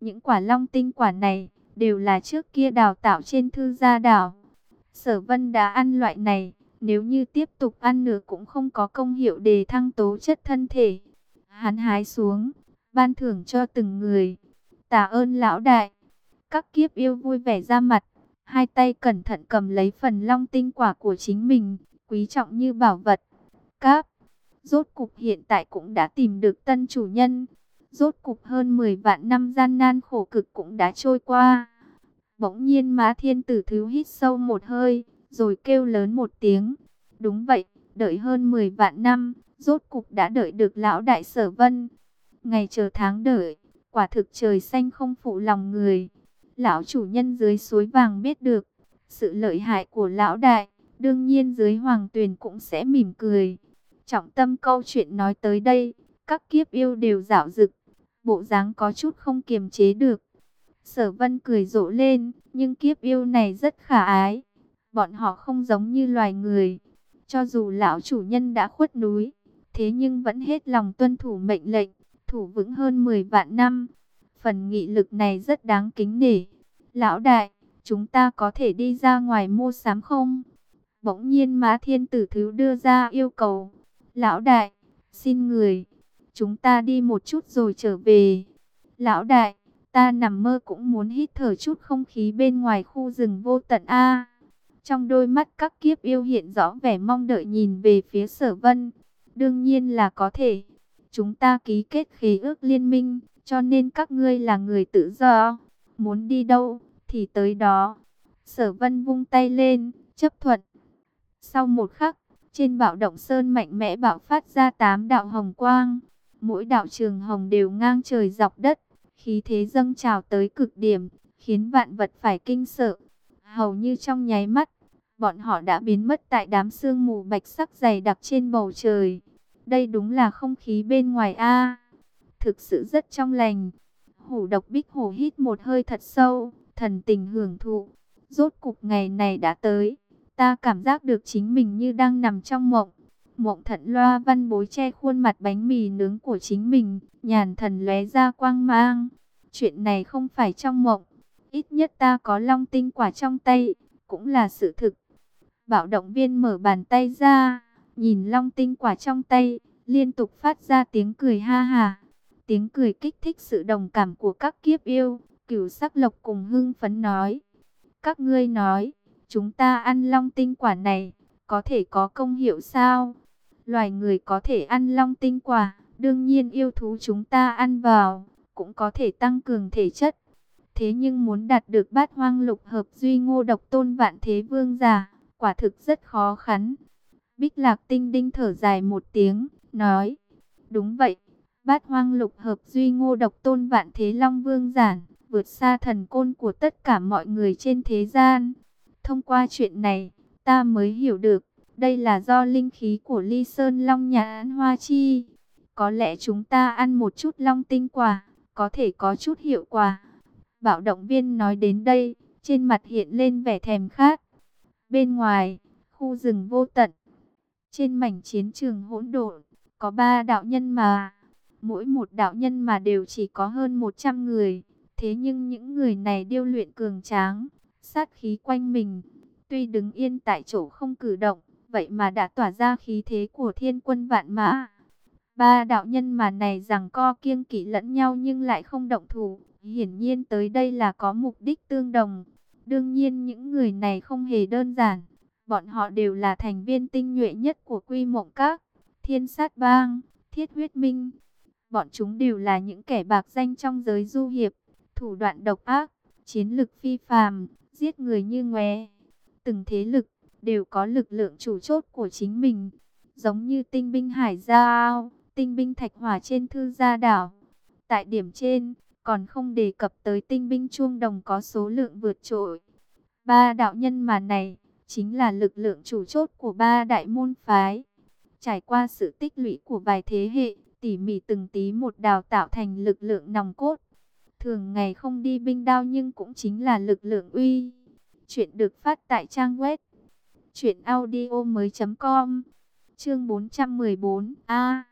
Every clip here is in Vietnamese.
Những quả long tinh quả này đều là trước kia đào tạo trên thư gia đảo. Sở vân đã ăn loại này, nếu như tiếp tục ăn nữa cũng không có công hiệu đề thăng tố chất thân thể. Hắn hái xuống, ban thưởng cho từng người. Tạ ơn lão đại. Các kiếp yêu vui vẻ ra mặt, hai tay cẩn thận cầm lấy phần long tinh quả của chính mình, quý trọng như bảo vật. Cáp, rốt cục hiện tại cũng đã tìm được tân chủ nhân. Rốt cục hơn 10 vạn năm gian nan khổ cực cũng đã trôi qua. Bỗng nhiên Mã thiên tử thứ hít sâu một hơi, rồi kêu lớn một tiếng. Đúng vậy, đợi hơn 10 vạn năm, rốt cục đã đợi được lão đại sở vân. Ngày chờ tháng đợi, quả thực trời xanh không phụ lòng người. Lão chủ nhân dưới suối vàng biết được sự lợi hại của lão đại, đương nhiên dưới hoàng tuyền cũng sẽ mỉm cười. Trọng tâm câu chuyện nói tới đây, các kiếp yêu đều dạo dực, bộ dáng có chút không kiềm chế được. Sở vân cười rộ lên, nhưng kiếp yêu này rất khả ái. Bọn họ không giống như loài người. Cho dù lão chủ nhân đã khuất núi, thế nhưng vẫn hết lòng tuân thủ mệnh lệnh, thủ vững hơn 10 vạn năm. Phần nghị lực này rất đáng kính nể. Lão đại, chúng ta có thể đi ra ngoài mua sắm không? Bỗng nhiên Mã Thiên Tử Thứ đưa ra yêu cầu. Lão đại, xin người, chúng ta đi một chút rồi trở về. Lão đại, ta nằm mơ cũng muốn hít thở chút không khí bên ngoài khu rừng vô tận A. Trong đôi mắt các kiếp yêu hiện rõ vẻ mong đợi nhìn về phía sở vân. Đương nhiên là có thể. Chúng ta ký kết khế ước liên minh, cho nên các ngươi là người tự do. Muốn đi đâu, thì tới đó. Sở vân vung tay lên, chấp thuận. Sau một khắc, trên bạo động sơn mạnh mẽ bạo phát ra tám đạo hồng quang. Mỗi đạo trường hồng đều ngang trời dọc đất, khí thế dâng trào tới cực điểm, khiến vạn vật phải kinh sợ. Hầu như trong nháy mắt, bọn họ đã biến mất tại đám sương mù bạch sắc dày đặc trên bầu trời. Đây đúng là không khí bên ngoài a. thực sự rất trong lành. Hổ độc bích hổ hít một hơi thật sâu, thần tình hưởng thụ. Rốt cục ngày này đã tới. Ta cảm giác được chính mình như đang nằm trong mộng. Mộng thận loa văn bối che khuôn mặt bánh mì nướng của chính mình, nhàn thần lóe ra quang mang. Chuyện này không phải trong mộng, ít nhất ta có long tinh quả trong tay, cũng là sự thực. Bảo động viên mở bàn tay ra, nhìn long tinh quả trong tay, liên tục phát ra tiếng cười ha ha. Tiếng cười kích thích sự đồng cảm của các kiếp yêu, cửu sắc lộc cùng hưng phấn nói. Các ngươi nói, chúng ta ăn long tinh quả này, có thể có công hiệu sao? Loài người có thể ăn long tinh quả, đương nhiên yêu thú chúng ta ăn vào, cũng có thể tăng cường thể chất. Thế nhưng muốn đạt được bát hoang lục hợp duy ngô độc tôn vạn thế vương giả, quả thực rất khó khăn. Bích lạc tinh đinh thở dài một tiếng, nói, đúng vậy, bát hoang lục hợp duy ngô độc tôn vạn thế long vương giản, vượt xa thần côn của tất cả mọi người trên thế gian. Thông qua chuyện này, ta mới hiểu được, đây là do linh khí của ly sơn long nhà án hoa chi. Có lẽ chúng ta ăn một chút long tinh quả, có thể có chút hiệu quả. Bảo động viên nói đến đây, trên mặt hiện lên vẻ thèm khát. Bên ngoài, khu rừng vô tận, trên mảnh chiến trường hỗn độn, có ba đạo nhân mà. Mỗi một đạo nhân mà đều chỉ có hơn 100 người. Thế nhưng những người này điêu luyện cường tráng, sát khí quanh mình. Tuy đứng yên tại chỗ không cử động, vậy mà đã tỏa ra khí thế của thiên quân vạn mã. Ba đạo nhân mà này rằng co kiêng kỵ lẫn nhau nhưng lại không động thủ. Hiển nhiên tới đây là có mục đích tương đồng. Đương nhiên những người này không hề đơn giản. Bọn họ đều là thành viên tinh nhuệ nhất của quy mộng các, thiên sát bang, thiết huyết minh. Bọn chúng đều là những kẻ bạc danh trong giới du hiệp, thủ đoạn độc ác, chiến lực phi phàm, giết người như ngoé. Từng thế lực đều có lực lượng chủ chốt của chính mình, giống như tinh binh hải giao, tinh binh thạch hỏa trên thư gia đảo. Tại điểm trên, còn không đề cập tới tinh binh chuông đồng có số lượng vượt trội. Ba đạo nhân mà này, chính là lực lượng chủ chốt của ba đại môn phái. Trải qua sự tích lũy của vài thế hệ, tỉ mỉ từng tí một đào tạo thành lực lượng nòng cốt. Thường ngày không đi binh đao nhưng cũng chính là lực lượng uy. Chuyện được phát tại trang web truyệnaudiomoi.com. Chương 414. A.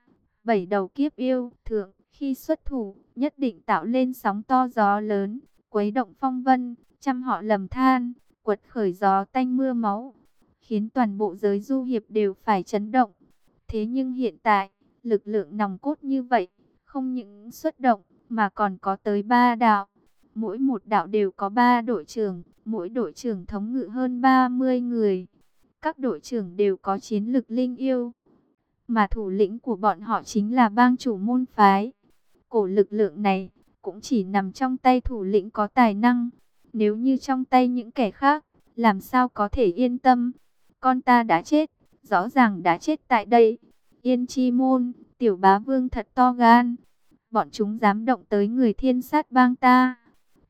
bảy đầu kiếp yêu, thượng, Khi xuất thủ, nhất định tạo lên sóng to gió lớn, quấy động phong vân, trăm họ lầm than, quật khởi gió tanh mưa máu, khiến toàn bộ giới du hiệp đều phải chấn động. Thế nhưng hiện tại, lực lượng nòng cốt như vậy, không những xuất động, mà còn có tới ba đạo. Mỗi một đạo đều có ba đội trưởng, mỗi đội trưởng thống ngự hơn 30 người. Các đội trưởng đều có chiến lực linh yêu, mà thủ lĩnh của bọn họ chính là bang chủ môn phái. Cổ lực lượng này cũng chỉ nằm trong tay thủ lĩnh có tài năng. Nếu như trong tay những kẻ khác, làm sao có thể yên tâm? Con ta đã chết, rõ ràng đã chết tại đây. Yên chi môn, tiểu bá vương thật to gan. Bọn chúng dám động tới người thiên sát bang ta.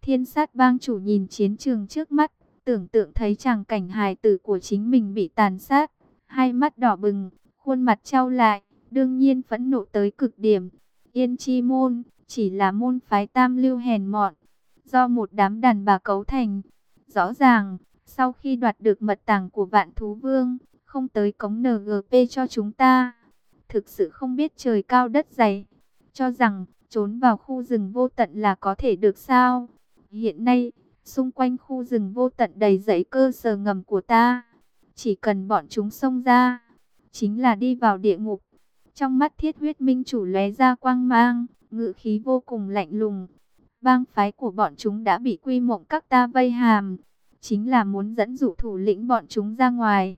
Thiên sát bang chủ nhìn chiến trường trước mắt, tưởng tượng thấy chàng cảnh hài tử của chính mình bị tàn sát. Hai mắt đỏ bừng, khuôn mặt trao lại, đương nhiên phẫn nộ tới cực điểm. Yên chi môn, chỉ là môn phái tam lưu hèn mọn, do một đám đàn bà cấu thành. Rõ ràng, sau khi đoạt được mật tàng của vạn thú vương, không tới cống NGP cho chúng ta. Thực sự không biết trời cao đất dày, cho rằng trốn vào khu rừng vô tận là có thể được sao. Hiện nay, xung quanh khu rừng vô tận đầy dãy cơ sở ngầm của ta. Chỉ cần bọn chúng xông ra, chính là đi vào địa ngục. Trong mắt thiết huyết minh chủ lóe ra quang mang, ngự khí vô cùng lạnh lùng. Bang phái của bọn chúng đã bị quy mộng các ta vây hàm, chính là muốn dẫn dụ thủ lĩnh bọn chúng ra ngoài.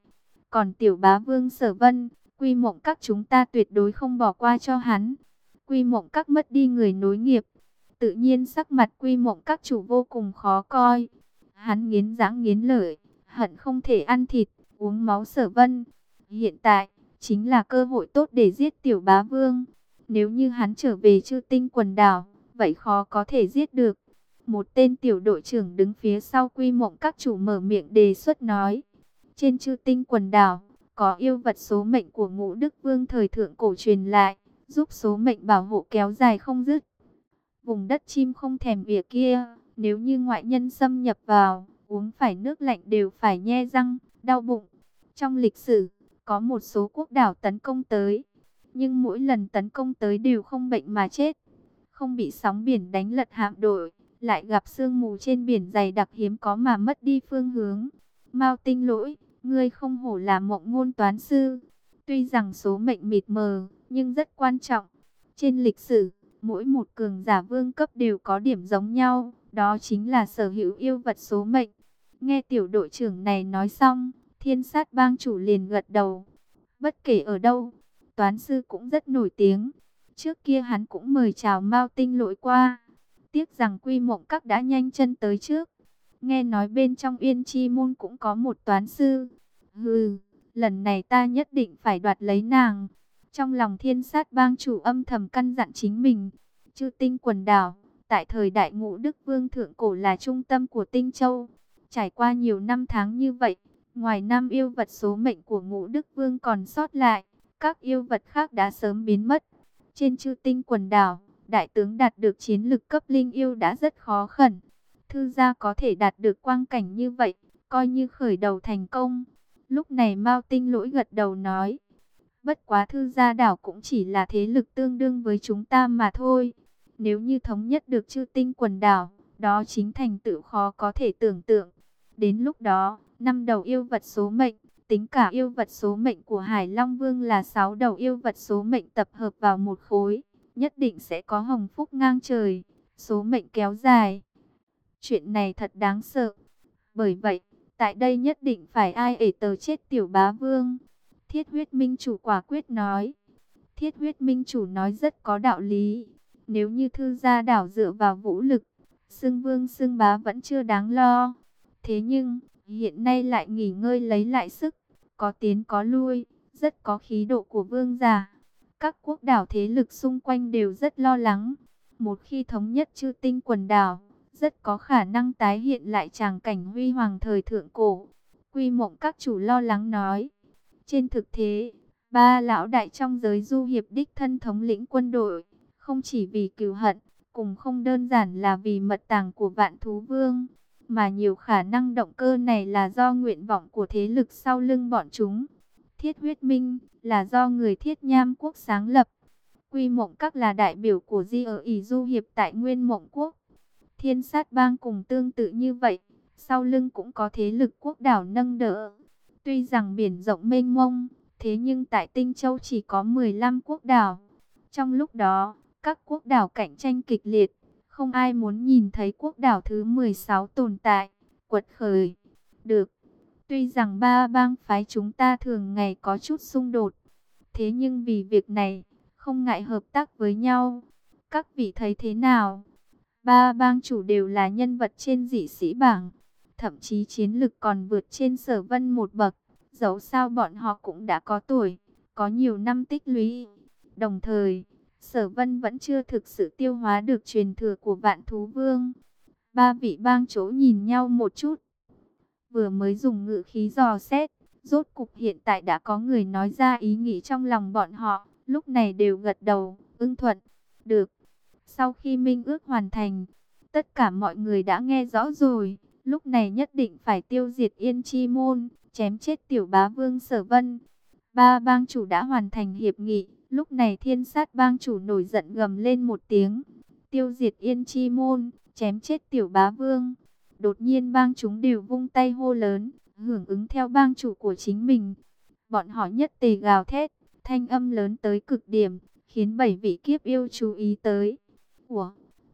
Còn tiểu bá vương sở vân, quy mộng các chúng ta tuyệt đối không bỏ qua cho hắn. Quy mộng các mất đi người nối nghiệp, tự nhiên sắc mặt quy mộng các chủ vô cùng khó coi. Hắn nghiến răng nghiến lợi, hận không thể ăn thịt, uống máu sở vân. Hiện tại, chính là cơ hội tốt để giết tiểu bá vương. Nếu như hắn trở về chư tinh quần đảo, vậy khó có thể giết được. Một tên tiểu đội trưởng đứng phía sau quy mộng các chủ mở miệng đề xuất nói. Trên chư tinh quần đảo, có yêu vật số mệnh của ngũ đức vương thời thượng cổ truyền lại, giúp số mệnh bảo hộ kéo dài không dứt. Vùng đất chim không thèm vỉa kia, nếu như ngoại nhân xâm nhập vào, uống phải nước lạnh đều phải nhe răng, đau bụng. Trong lịch sử, có một số quốc đảo tấn công tới, nhưng mỗi lần tấn công tới đều không bệnh mà chết, không bị sóng biển đánh lật hạm đội, lại gặp sương mù trên biển dày đặc hiếm có mà mất đi phương hướng. Mao Tinh Lỗi, ngươi không hổ là mộng ngôn toán sư, tuy rằng số mệnh mịt mờ, nhưng rất quan trọng. Trên lịch sử, mỗi một cường giả vương cấp đều có điểm giống nhau, đó chính là sở hữu yêu vật số mệnh. Nghe tiểu đội trưởng này nói xong, thiên sát bang chủ liền gật đầu. Bất kể ở đâu, toán sư cũng rất nổi tiếng. Trước kia hắn cũng mời chào Mao Tinh lỗi qua. Tiếc rằng quy mộng các đã nhanh chân tới trước. Nghe nói bên trong yên chi môn cũng có một toán sư. Hừ, lần này ta nhất định phải đoạt lấy nàng. Trong lòng thiên sát bang chủ âm thầm căn dặn chính mình. Chư tinh quần đảo, tại thời đại ngũ Đức Vương Thượng Cổ là trung tâm của tinh châu. Trải qua nhiều năm tháng như vậy, ngoài năm yêu vật số mệnh của ngũ Đức Vương còn sót lại các yêu vật khác đã sớm biến mất. Trên chư tinh quần đảo, đại tướng đạt được chiến lực cấp linh yêu đã rất khó khẩn. Thư gia có thể đạt được quang cảnh như vậy, coi như khởi đầu thành công. Lúc này Mao Tinh lỗi gật đầu nói, bất quá thư gia đảo cũng chỉ là thế lực tương đương với chúng ta mà thôi. Nếu như thống nhất được chư tinh quần đảo, đó chính thành tựu khó có thể tưởng tượng. Đến lúc đó, năm đầu yêu vật số mệnh, Tính cả yêu vật số mệnh của Hải Long Vương là 6 đầu yêu vật số mệnh tập hợp vào một khối, nhất định sẽ có hồng phúc ngang trời, số mệnh kéo dài. Chuyện này thật đáng sợ. Bởi vậy, tại đây nhất định phải ai ể tờ chết tiểu bá vương. Thiết huyết minh chủ quả quyết nói. Thiết huyết minh chủ nói rất có đạo lý. Nếu như thư gia đảo dựa vào vũ lực, xưng vương xưng bá vẫn chưa đáng lo. Thế nhưng, hiện nay lại nghỉ ngơi lấy lại sức, có tiến có lui, rất có khí độ của vương giả. Các quốc đảo thế lực xung quanh đều rất lo lắng. Một khi thống nhất chư tinh quần đảo, rất có khả năng tái hiện lại tràng cảnh huy hoàng thời thượng cổ. Quy mộng các chủ lo lắng nói. Trên thực tế, ba lão đại trong giới du hiệp đích thân thống lĩnh quân đội, không chỉ vì cừu hận, cùng không đơn giản là vì mật tàng của vạn thú vương mà nhiều khả năng động cơ này là do nguyện vọng của thế lực sau lưng bọn chúng. Thiết huyết minh là do người thiết nham quốc sáng lập. Quy Mộng Các là đại biểu của Di ở ỉ du hiệp tại Nguyên Mộng Quốc. Thiên sát bang cùng tương tự như vậy, sau lưng cũng có thế lực quốc đảo nâng đỡ. Tuy rằng biển rộng mênh mông, thế nhưng tại Tinh Châu chỉ có 15 quốc đảo. Trong lúc đó, các quốc đảo cạnh tranh kịch liệt, không ai muốn nhìn thấy quốc đảo thứ 16 tồn tại, quật khởi. Được, tuy rằng ba bang phái chúng ta thường ngày có chút xung đột, thế nhưng vì việc này, không ngại hợp tác với nhau. Các vị thấy thế nào? Ba bang chủ đều là nhân vật trên dị sĩ bảng, thậm chí chiến lực còn vượt trên sở vân một bậc. Dẫu sao bọn họ cũng đã có tuổi, có nhiều năm tích lũy. Đồng thời, sở vân vẫn chưa thực sự tiêu hóa được truyền thừa của vạn thú vương. Ba vị bang chỗ nhìn nhau một chút. Vừa mới dùng ngự khí dò xét, rốt cục hiện tại đã có người nói ra ý nghĩ trong lòng bọn họ, lúc này đều gật đầu, ưng thuận. Được, sau khi minh ước hoàn thành, tất cả mọi người đã nghe rõ rồi, lúc này nhất định phải tiêu diệt Yên Chi Môn, chém chết tiểu bá vương sở vân. Ba bang chủ đã hoàn thành hiệp nghị, lúc này thiên sát bang chủ nổi giận gầm lên một tiếng, tiêu diệt Yên Chi Môn, chém chết tiểu bá vương. Đột nhiên bang chúng đều vung tay hô lớn, hưởng ứng theo bang chủ của chính mình. Bọn họ nhất tề gào thét, thanh âm lớn tới cực điểm, khiến bảy vị kiếp yêu chú ý tới. Ủa,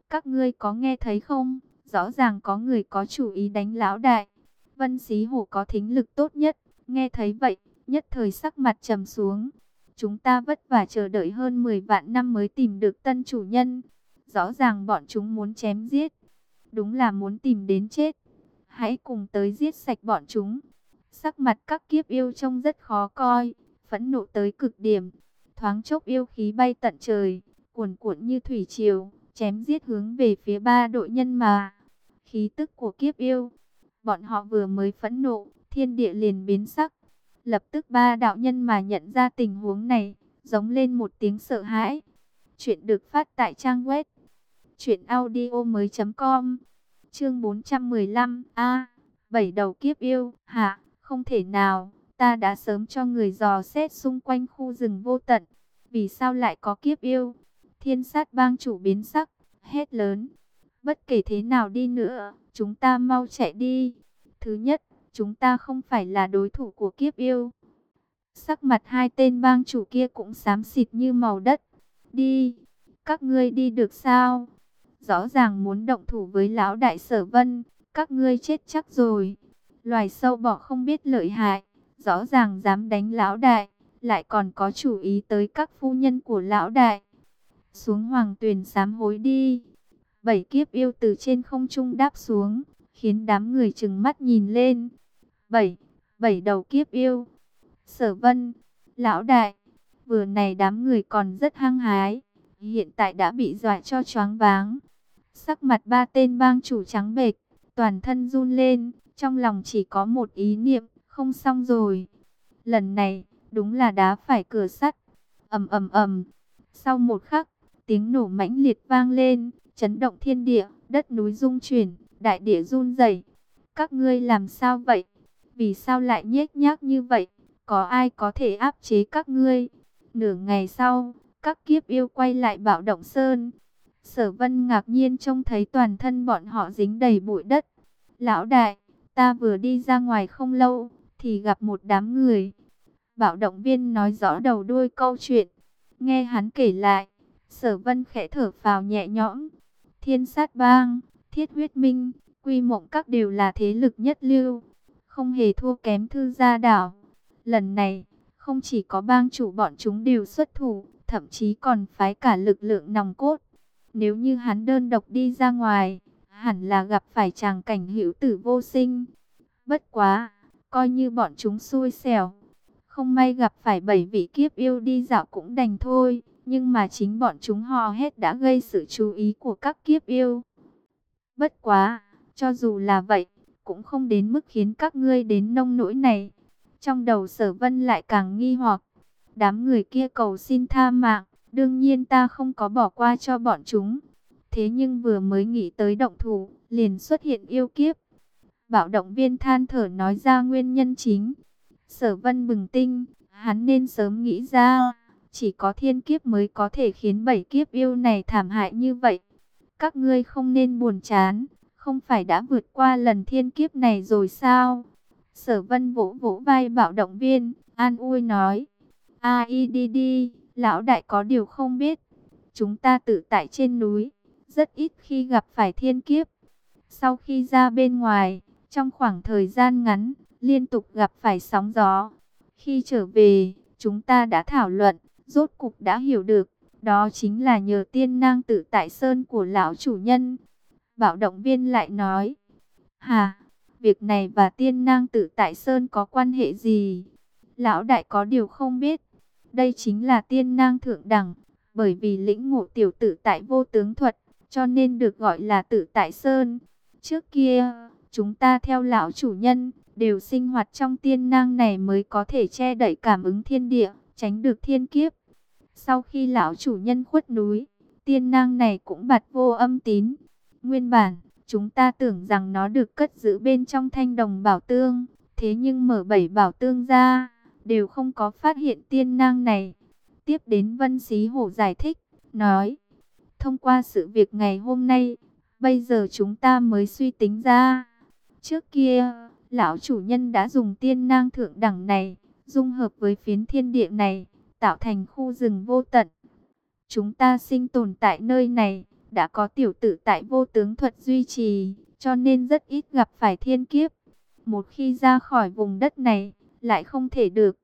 các ngươi có nghe thấy không? Rõ ràng có người có chủ ý đánh lão đại. Vân Xí Hổ có thính lực tốt nhất, nghe thấy vậy, nhất thời sắc mặt trầm xuống. Chúng ta vất vả chờ đợi hơn 10 vạn năm mới tìm được tân chủ nhân. Rõ ràng bọn chúng muốn chém giết. Đúng là muốn tìm đến chết. Hãy cùng tới giết sạch bọn chúng. Sắc mặt các kiếp yêu trông rất khó coi, phẫn nộ tới cực điểm. Thoáng chốc yêu khí bay tận trời, cuồn cuộn như thủy triều, chém giết hướng về phía ba đội nhân mà. Khí tức của kiếp yêu, bọn họ vừa mới phẫn nộ, thiên địa liền biến sắc. Lập tức ba đạo nhân mà nhận ra tình huống này, giống lên một tiếng sợ hãi. Chuyện được phát tại trang web truyệnaudiomoi.com. Chương 415. A, bảy đầu kiếp yêu, hạ, không thể nào, ta đã sớm cho người dò xét xung quanh khu rừng vô tận, vì sao lại có kiếp yêu? Thiên sát bang chủ biến sắc, hét lớn. Bất kể thế nào đi nữa, chúng ta mau chạy đi. Thứ nhất, chúng ta không phải là đối thủ của kiếp yêu. Sắc mặt hai tên bang chủ kia cũng xám xịt như màu đất. Đi, các ngươi đi được sao? Rõ ràng muốn động thủ với lão đại sở vân, các ngươi chết chắc rồi. Loài sâu bọ không biết lợi hại, rõ ràng dám đánh lão đại, lại còn có chủ ý tới các phu nhân của lão đại. Xuống hoàng tuyền sám hối đi. Bảy kiếp yêu từ trên không trung đáp xuống, khiến đám người chừng mắt nhìn lên. Bảy, bảy đầu kiếp yêu. Sở vân, lão đại, vừa này đám người còn rất hăng hái, hiện tại đã bị dọa cho choáng váng. Sắc mặt ba tên bang chủ trắng bệch, toàn thân run lên, trong lòng chỉ có một ý niệm, không xong rồi. Lần này, đúng là đá phải cửa sắt. Ầm ầm ầm. Sau một khắc, tiếng nổ mãnh liệt vang lên, chấn động thiên địa, đất núi rung chuyển, đại địa run rẩy. Các ngươi làm sao vậy? Vì sao lại nhếch nhác như vậy? Có ai có thể áp chế các ngươi? Nửa ngày sau, các kiếp yêu quay lại bạo động sơn. Sở vân ngạc nhiên trông thấy toàn thân bọn họ dính đầy bụi đất. Lão đại, ta vừa đi ra ngoài không lâu, thì gặp một đám người. Bảo động viên nói rõ đầu đuôi câu chuyện. Nghe hắn kể lại, sở vân khẽ thở phào nhẹ nhõm. Thiên sát bang, thiết huyết minh, quy mộng các đều là thế lực nhất lưu. Không hề thua kém thư gia đảo. Lần này, không chỉ có bang chủ bọn chúng đều xuất thủ, thậm chí còn phái cả lực lượng nòng cốt. Nếu như hắn đơn độc đi ra ngoài, hẳn là gặp phải chàng cảnh hữu tử vô sinh. Bất quá, coi như bọn chúng xui xẻo. Không may gặp phải bảy vị kiếp yêu đi dạo cũng đành thôi, nhưng mà chính bọn chúng hò hét đã gây sự chú ý của các kiếp yêu. Bất quá, cho dù là vậy, cũng không đến mức khiến các ngươi đến nông nỗi này. Trong đầu sở vân lại càng nghi hoặc, đám người kia cầu xin tha mạng, đương nhiên ta không có bỏ qua cho bọn chúng. Thế nhưng vừa mới nghĩ tới động thủ, liền xuất hiện yêu kiếp. Bảo động viên than thở nói ra nguyên nhân chính. Sở vân bừng tinh, hắn nên sớm nghĩ ra. Chỉ có thiên kiếp mới có thể khiến bảy kiếp yêu này thảm hại như vậy. Các ngươi không nên buồn chán, không phải đã vượt qua lần thiên kiếp này rồi sao? Sở vân vỗ vỗ vai bảo động viên, an ui nói. A đi đi, lão đại có điều không biết. Chúng ta tự tại trên núi, rất ít khi gặp phải thiên kiếp. Sau khi ra bên ngoài, trong khoảng thời gian ngắn, liên tục gặp phải sóng gió. Khi trở về, chúng ta đã thảo luận, rốt cục đã hiểu được, đó chính là nhờ tiên nang tự tại sơn của lão chủ nhân. Bảo động viên lại nói, Hà, việc này và tiên nang tự tại sơn có quan hệ gì? Lão đại có điều không biết, đây chính là tiên nang thượng đẳng, bởi vì lĩnh ngộ tiểu tự tại vô tướng thuật, cho nên được gọi là tự tại sơn. Trước kia, chúng ta theo lão chủ nhân, đều sinh hoạt trong tiên nang này mới có thể che đậy cảm ứng thiên địa, tránh được thiên kiếp. Sau khi lão chủ nhân khuất núi, tiên nang này cũng bật vô âm tín. Nguyên bản, chúng ta tưởng rằng nó được cất giữ bên trong thanh đồng bảo tương, thế nhưng mở bảy bảo tương ra, đều không có phát hiện tiên nang này. Tiếp đến Vân Xí Hổ giải thích, nói, thông qua sự việc ngày hôm nay, bây giờ chúng ta mới suy tính ra. Trước kia, lão chủ nhân đã dùng tiên nang thượng đẳng này, dung hợp với phiến thiên địa này, tạo thành khu rừng vô tận. Chúng ta sinh tồn tại nơi này, đã có tiểu tử tại vô tướng thuật duy trì, cho nên rất ít gặp phải thiên kiếp. Một khi ra khỏi vùng đất này, lại không thể được.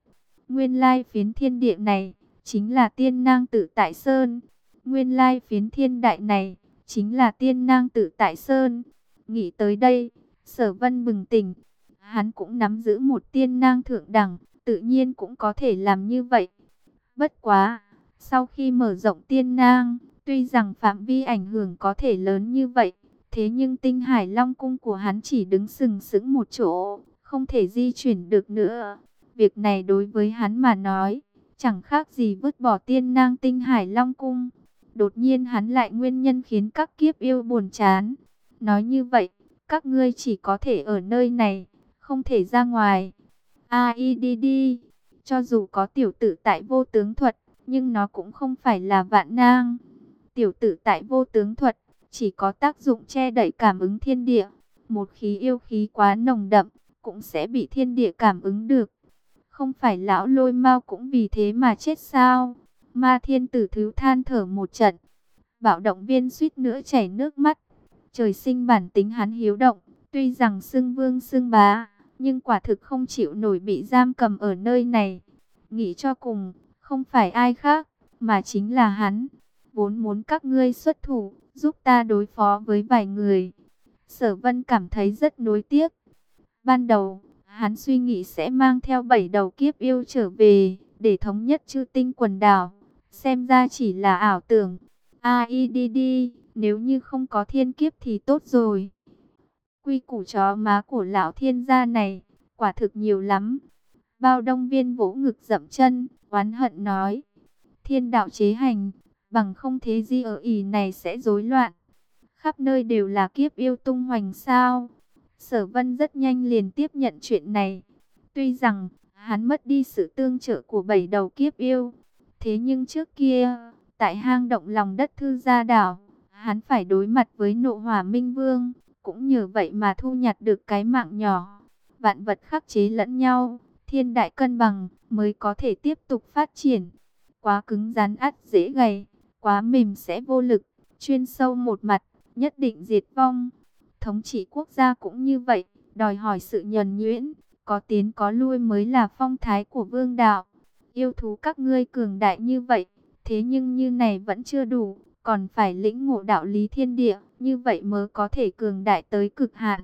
Nguyên lai phiến thiên địa này, chính là tiên nang tự tại sơn. Nguyên lai phiến thiên đại này, chính là tiên nang tự tại sơn. Nghĩ tới đây, sở vân bừng tỉnh. Hắn cũng nắm giữ một tiên nang thượng đẳng, tự nhiên cũng có thể làm như vậy. Bất quá, sau khi mở rộng tiên nang, tuy rằng phạm vi ảnh hưởng có thể lớn như vậy, thế nhưng tinh hải long cung của hắn chỉ đứng sừng sững một chỗ, không thể di chuyển được nữa. Việc này đối với hắn mà nói, chẳng khác gì vứt bỏ tiên nang tinh hải long cung. Đột nhiên hắn lại nguyên nhân khiến các kiếp yêu buồn chán. Nói như vậy, các ngươi chỉ có thể ở nơi này, không thể ra ngoài. AIDD, cho dù có tiểu tử tại vô tướng thuật, nhưng nó cũng không phải là vạn nang. Tiểu tử tại vô tướng thuật, chỉ có tác dụng che đẩy cảm ứng thiên địa. Một khí yêu khí quá nồng đậm, cũng sẽ bị thiên địa cảm ứng được. Không phải lão lôi mau cũng vì thế mà chết sao? Ma thiên tử thứ than thở một trận. Bảo động viên suýt nữa chảy nước mắt. Trời sinh bản tính hắn hiếu động, tuy rằng xưng vương xưng bá, nhưng quả thực không chịu nổi bị giam cầm ở nơi này. Nghĩ cho cùng, không phải ai khác, mà chính là hắn. Vốn muốn các ngươi xuất thủ, giúp ta đối phó với vài người. Sở vân cảm thấy rất nối tiếc. Ban đầu, hắn suy nghĩ sẽ mang theo bảy đầu kiếp yêu trở về, để thống nhất chư tinh quần đảo. Xem ra chỉ là ảo tưởng. AIDD, nếu như không có thiên kiếp thì tốt rồi. Quy củ chó má của lão thiên gia này, quả thực nhiều lắm. Bao đông viên vỗ ngực dậm chân, oán hận nói. Thiên đạo chế hành, bằng không thế gì ở ỉ này sẽ rối loạn. Khắp nơi đều là kiếp yêu tung hoành sao. Sở vân rất nhanh liền tiếp nhận chuyện này. Tuy rằng, hắn mất đi sự tương trợ của bảy đầu kiếp yêu. Thế nhưng trước kia, tại hang động lòng đất thư gia đảo, hắn phải đối mặt với nộ hỏa minh vương. Cũng nhờ vậy mà thu nhặt được cái mạng nhỏ. Vạn vật khắc chế lẫn nhau, thiên đại cân bằng mới có thể tiếp tục phát triển. Quá cứng rắn ắt dễ gầy, quá mềm sẽ vô lực, chuyên sâu một mặt, nhất định diệt vong. Thống trị quốc gia cũng như vậy, đòi hỏi sự nhuần nhuyễn, có tiến có lui mới là phong thái của vương đạo. Yêu thú các ngươi cường đại như vậy, thế nhưng như này vẫn chưa đủ, còn phải lĩnh ngộ đạo lý thiên địa, như vậy mới có thể cường đại tới cực hạn.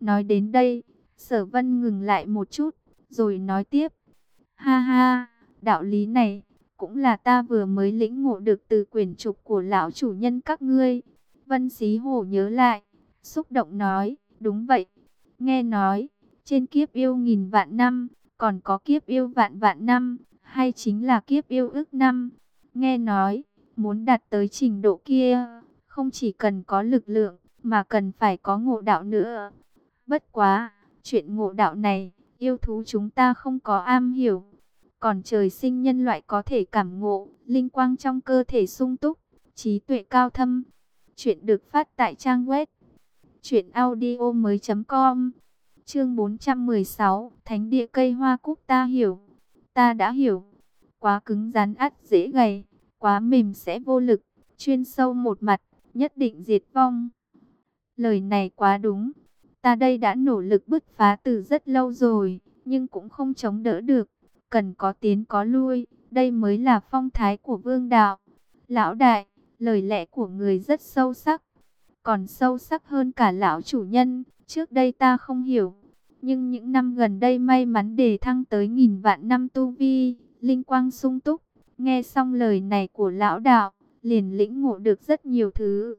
Nói đến đây, sở vân ngừng lại một chút, rồi nói tiếp. Ha ha, đạo lý này, cũng là ta vừa mới lĩnh ngộ được từ quyển trục của lão chủ nhân các ngươi. Vân Xí Hổ nhớ lại, xúc động nói, đúng vậy. Nghe nói, trên kiếp yêu nghìn vạn năm, còn có kiếp yêu vạn vạn năm, hay chính là kiếp yêu ước năm. Nghe nói, muốn đạt tới trình độ kia, không chỉ cần có lực lượng, mà cần phải có ngộ đạo nữa. Bất quá, chuyện ngộ đạo này, yêu thú chúng ta không có am hiểu. Còn trời sinh nhân loại có thể cảm ngộ, linh quang trong cơ thể sung túc, trí tuệ cao thâm. Chuyện được phát tại trang web truyệnaudiomoi.com. Chương 416, Thánh địa cây hoa cúc ta hiểu. Ta đã hiểu. Quá cứng rắn ắt dễ gầy, quá mềm sẽ vô lực, chuyên sâu một mặt, nhất định diệt vong. Lời này quá đúng. Ta đây đã nỗ lực bứt phá từ rất lâu rồi, nhưng cũng không chống đỡ được. Cần có tiến có lui, đây mới là phong thái của vương đạo. Lão đại, lời lẽ của người rất sâu sắc. Còn sâu sắc hơn cả lão chủ nhân, trước đây ta không hiểu. Nhưng những năm gần đây may mắn đề thăng tới nghìn vạn năm tu vi, linh quang sung túc. Nghe xong lời này của lão đạo, liền lĩnh ngộ được rất nhiều thứ.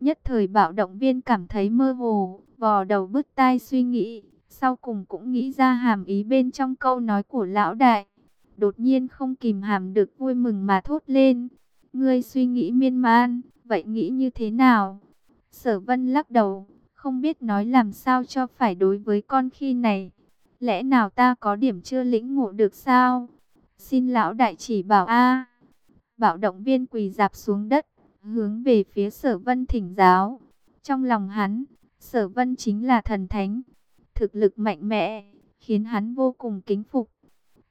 Nhất thời bảo động viên cảm thấy mơ hồ, vò đầu bứt tai suy nghĩ, sau cùng cũng nghĩ ra hàm ý bên trong câu nói của lão đại. Đột nhiên không kìm hàm được vui mừng mà thốt lên. Ngươi suy nghĩ miên man, vậy nghĩ như thế nào? Sở vân lắc đầu, không biết nói làm sao cho phải đối với con khi này. Lẽ nào ta có điểm chưa lĩnh ngộ được sao? Xin lão đại chỉ bảo a. Bảo động viên quỳ dạp xuống đất, hướng về phía sở vân thỉnh giáo. Trong lòng hắn, sở vân chính là thần thánh, thực lực mạnh mẽ, khiến hắn vô cùng kính phục.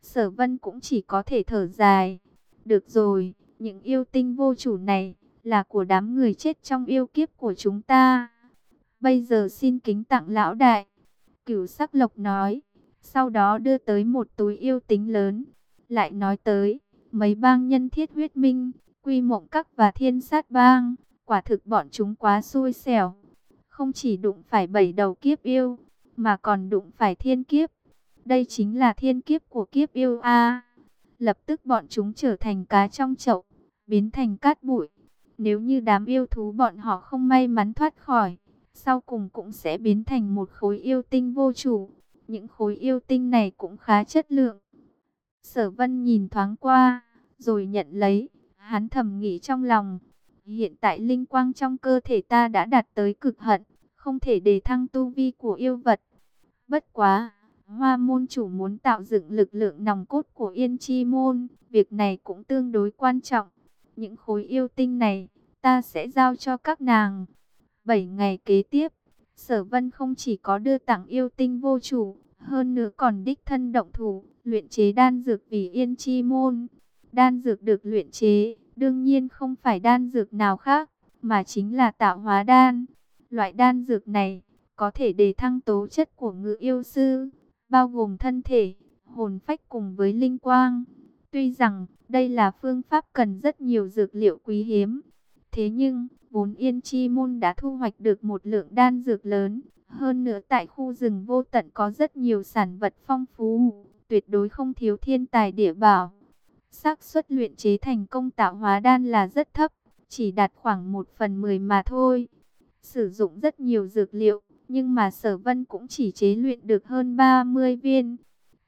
Sở vân cũng chỉ có thể thở dài. Được rồi, những yêu tinh vô chủ này là của đám người chết trong yêu kiếp của chúng ta. Bây giờ xin kính tặng lão đại. Cửu sắc lộc nói. Sau đó đưa tới một túi yêu tính lớn. Lại nói tới, mấy bang nhân thiết huyết minh, quy mộng các và thiên sát bang. Quả thực bọn chúng quá xui xẻo. Không chỉ đụng phải bảy đầu kiếp yêu, mà còn đụng phải thiên kiếp. Đây chính là thiên kiếp của kiếp yêu A. Lập tức bọn chúng trở thành cá trong chậu, biến thành cát bụi. Nếu như đám yêu thú bọn họ không may mắn thoát khỏi, sau cùng cũng sẽ biến thành một khối yêu tinh vô chủ. Những khối yêu tinh này cũng khá chất lượng. Sở vân nhìn thoáng qua, rồi nhận lấy, hắn thầm nghĩ trong lòng. Hiện tại linh quang trong cơ thể ta đã đạt tới cực hận, không thể đề thăng tu vi của yêu vật. Bất quá, hoa môn chủ muốn tạo dựng lực lượng nòng cốt của yên chi môn, việc này cũng tương đối quan trọng. Những khối yêu tinh này, ta sẽ giao cho các nàng. Bảy ngày kế tiếp, sở vân không chỉ có đưa tặng yêu tinh vô chủ, hơn nữa còn đích thân động thủ, luyện chế đan dược vì yên chi môn. Đan dược được luyện chế, đương nhiên không phải đan dược nào khác, mà chính là tạo hóa đan. Loại đan dược này, có thể đề thăng tố chất của ngự yêu sư, bao gồm thân thể, hồn phách cùng với linh quang. Tuy rằng, đây là phương pháp cần rất nhiều dược liệu quý hiếm. Thế nhưng, vốn Yên Chi Môn đã thu hoạch được một lượng đan dược lớn. Hơn nữa tại khu rừng vô tận có rất nhiều sản vật phong phú, tuyệt đối không thiếu thiên tài địa bảo. xác suất luyện chế thành công tạo hóa đan là rất thấp, chỉ đạt khoảng 1 phần 10 mà thôi. Sử dụng rất nhiều dược liệu, nhưng mà sở vân cũng chỉ chế luyện được hơn 30 viên.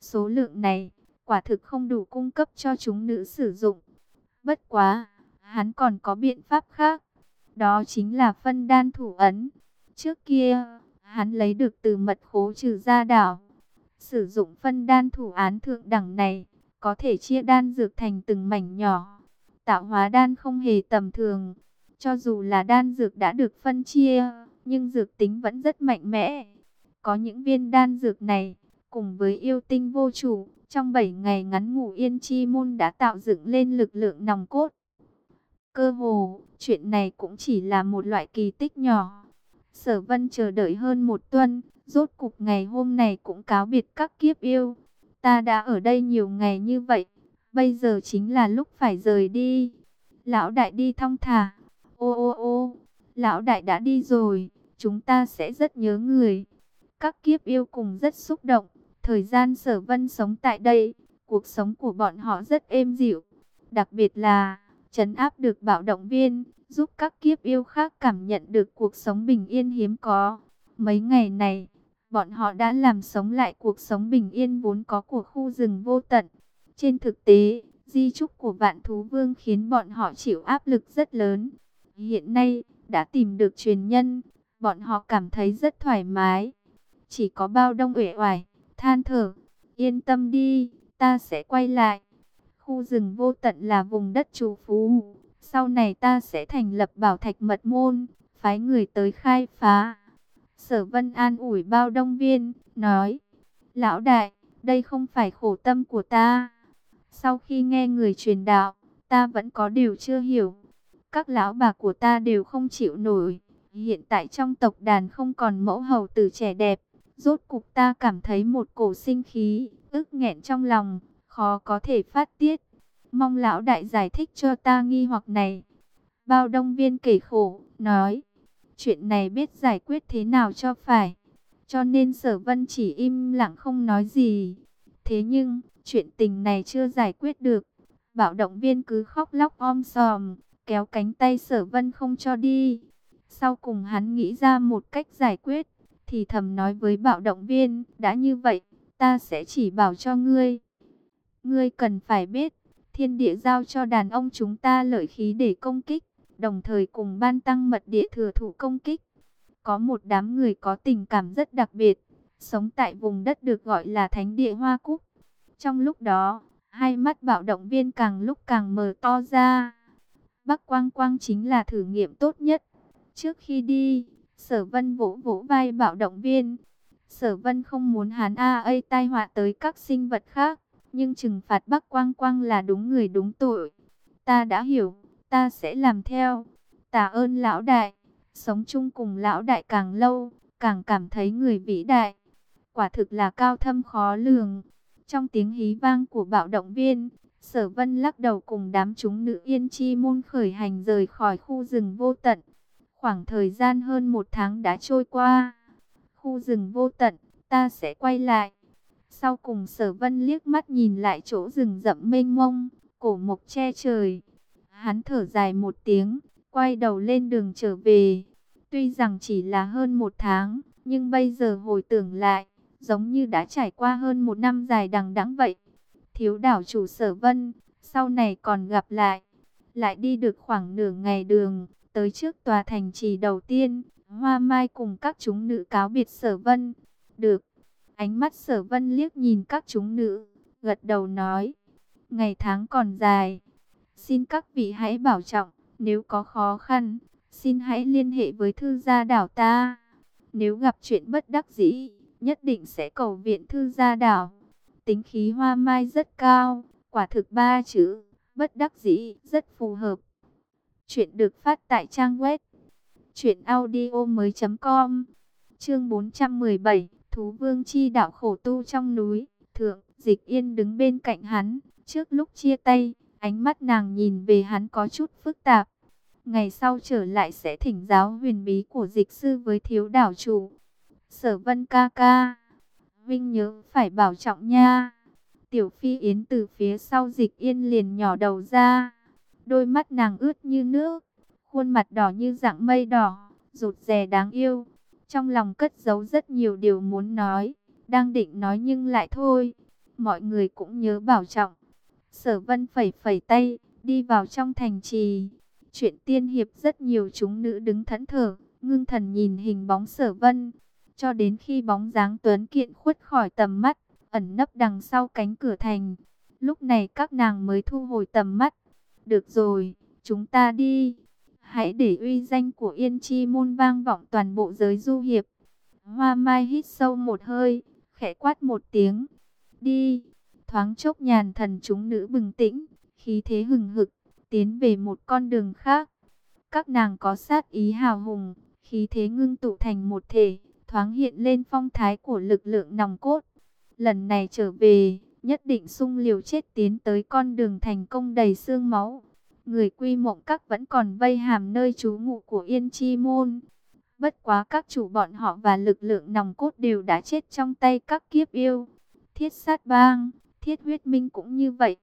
Số lượng này, quả thực không đủ cung cấp cho chúng nữ sử dụng. Bất quá, hắn còn có biện pháp khác. Đó chính là phân đan thủ ấn. Trước kia, hắn lấy được từ mật khố trừ gia đảo. Sử dụng phân đan thủ án thượng đẳng này, có thể chia đan dược thành từng mảnh nhỏ. Tạo hóa đan không hề tầm thường. Cho dù là đan dược đã được phân chia, nhưng dược tính vẫn rất mạnh mẽ. Có những viên đan dược này, cùng với yêu tinh vô chủ, trong 7 ngày ngắn ngủ yên chi môn đã tạo dựng lên lực lượng nòng cốt. Cơ hồ, chuyện này cũng chỉ là một loại kỳ tích nhỏ. Sở vân chờ đợi hơn một tuần, rốt cục ngày hôm này cũng cáo biệt các kiếp yêu. Ta đã ở đây nhiều ngày như vậy, bây giờ chính là lúc phải rời đi. Lão đại đi thong thả. Ô ô ô, lão đại đã đi rồi, chúng ta sẽ rất nhớ người. Các kiếp yêu cùng rất xúc động, thời gian sở vân sống tại đây, cuộc sống của bọn họ rất êm dịu. Đặc biệt là, trấn áp được bạo động viên, giúp các kiếp yêu khác cảm nhận được cuộc sống bình yên hiếm có. Mấy ngày này, bọn họ đã làm sống lại cuộc sống bình yên vốn có của khu rừng vô tận. Trên thực tế, di trúc của vạn thú vương khiến bọn họ chịu áp lực rất lớn. Hiện nay, đã tìm được truyền nhân, bọn họ cảm thấy rất thoải mái. Chỉ có bao đông uể oải, than thở, yên tâm đi, ta sẽ quay lại. Khu rừng vô tận là vùng đất trù phú. Sau này ta sẽ thành lập bảo thạch mật môn, phái người tới khai phá. Sở Vân an ủi bao đông viên, nói, Lão đại, đây không phải khổ tâm của ta. Sau khi nghe người truyền đạo, ta vẫn có điều chưa hiểu. Các lão bà của ta đều không chịu nổi. Hiện tại trong tộc đàn không còn mẫu hầu tử trẻ đẹp. Rốt cục ta cảm thấy một cổ sinh khí, ức nghẹn trong lòng, khó có thể phát tiết. Mong lão đại giải thích cho ta nghi hoặc này. Bao đông viên kể khổ, nói, chuyện này biết giải quyết thế nào cho phải. Cho nên sở vân chỉ im lặng không nói gì. Thế nhưng, chuyện tình này chưa giải quyết được. Bảo động viên cứ khóc lóc om sòm, kéo cánh tay sở vân không cho đi. Sau cùng hắn nghĩ ra một cách giải quyết, thì thầm nói với bạo động viên, đã như vậy, ta sẽ chỉ bảo cho ngươi. Ngươi cần phải biết, thiên địa giao cho đàn ông chúng ta lợi khí để công kích, đồng thời cùng ban tăng mật địa thừa thủ công kích. Có một đám người có tình cảm rất đặc biệt, sống tại vùng đất được gọi là thánh địa Hoa Cúc. Trong lúc đó, hai mắt bạo động viên càng lúc càng mở to ra. Bắc Quang Quang chính là thử nghiệm tốt nhất. Trước khi đi, Sở Vân vỗ vỗ vai bạo động viên. Sở Vân không muốn hắn A A tai họa tới các sinh vật khác, nhưng trừng phạt Bắc Quang Quang là đúng người đúng tội. Ta đã hiểu, ta sẽ làm theo. Tạ ơn lão đại, sống chung cùng lão đại càng lâu, càng cảm thấy người vĩ đại. Quả thực là cao thâm khó lường. Trong tiếng hí vang của bạo động viên, Sở Vân lắc đầu cùng đám chúng nữ yên chi môn khởi hành rời khỏi khu rừng vô tận. Khoảng thời gian hơn một tháng đã trôi qua. Khu rừng vô tận, ta sẽ quay lại. Sau cùng sở vân liếc mắt nhìn lại chỗ rừng rậm mênh mông, cổ mộc che trời. Hắn thở dài một tiếng, quay đầu lên đường trở về. Tuy rằng chỉ là hơn một tháng, nhưng bây giờ hồi tưởng lại, giống như đã trải qua hơn một năm dài đằng đẵng vậy. Thiếu đảo chủ sở vân, sau này còn gặp lại. Lại đi được khoảng nửa ngày đường, tới trước tòa thành trì đầu tiên, Hoa Mai cùng các chúng nữ cáo biệt sở vân. Được, ánh mắt sở vân liếc nhìn các chúng nữ, gật đầu nói, ngày tháng còn dài, xin các vị hãy bảo trọng, nếu có khó khăn, xin hãy liên hệ với thư gia đảo ta. Nếu gặp chuyện bất đắc dĩ, nhất định sẽ cầu viện thư gia đảo. Tính khí hoa mai rất cao, quả thực ba chữ, bất đắc dĩ, rất phù hợp. Chuyện được phát tại trang web truyệnaudiomoi.com. Chương 417, Thú Vương chi đạo khổ tu trong núi. Thượng, Dịch Yên đứng bên cạnh hắn, trước lúc chia tay, ánh mắt nàng nhìn về hắn có chút phức tạp. Ngày sau trở lại sẽ thỉnh giáo huyền bí của dịch sư với thiếu đảo chủ. Sở Vân ca ca, Vinh nhớ phải bảo trọng nha. Tiểu Phi Yến từ phía sau Dịch Yên liền nhỏ đầu ra Đôi mắt nàng ướt như nước, khuôn mặt đỏ như dạng mây đỏ, rụt rè đáng yêu. Trong lòng cất giấu rất nhiều điều muốn nói, đang định nói nhưng lại thôi. Mọi người cũng nhớ bảo trọng. Sở vân phẩy phẩy tay, đi vào trong thành trì. Chuyện tiên hiệp rất nhiều chúng nữ đứng thẫn thờ, ngưng thần nhìn hình bóng sở vân. Cho đến khi bóng dáng tuấn kiện khuất khỏi tầm mắt, ẩn nấp đằng sau cánh cửa thành. Lúc này các nàng mới thu hồi tầm mắt, được rồi, chúng ta đi. Hãy để uy danh của Yên Chi môn vang vọng toàn bộ giới du hiệp. Hoa Mai hít sâu một hơi, khẽ quát một tiếng. Đi. Thoáng chốc nhàn thần chúng nữ bừng tĩnh, khí thế hừng hực, tiến về một con đường khác. Các nàng có sát ý hào hùng, khí thế ngưng tụ thành một thể, thoáng hiện lên phong thái của lực lượng nòng cốt. Lần này trở về, nhất định sung liều chết tiến tới con đường thành công đầy xương máu. Người quy mộng các vẫn còn vây hàm nơi trú ngụ của Yên Chi Môn. Bất quá các chủ bọn họ và lực lượng nòng cốt đều đã chết trong tay các kiếp yêu. Thiết sát bang, thiết huyết minh cũng như vậy.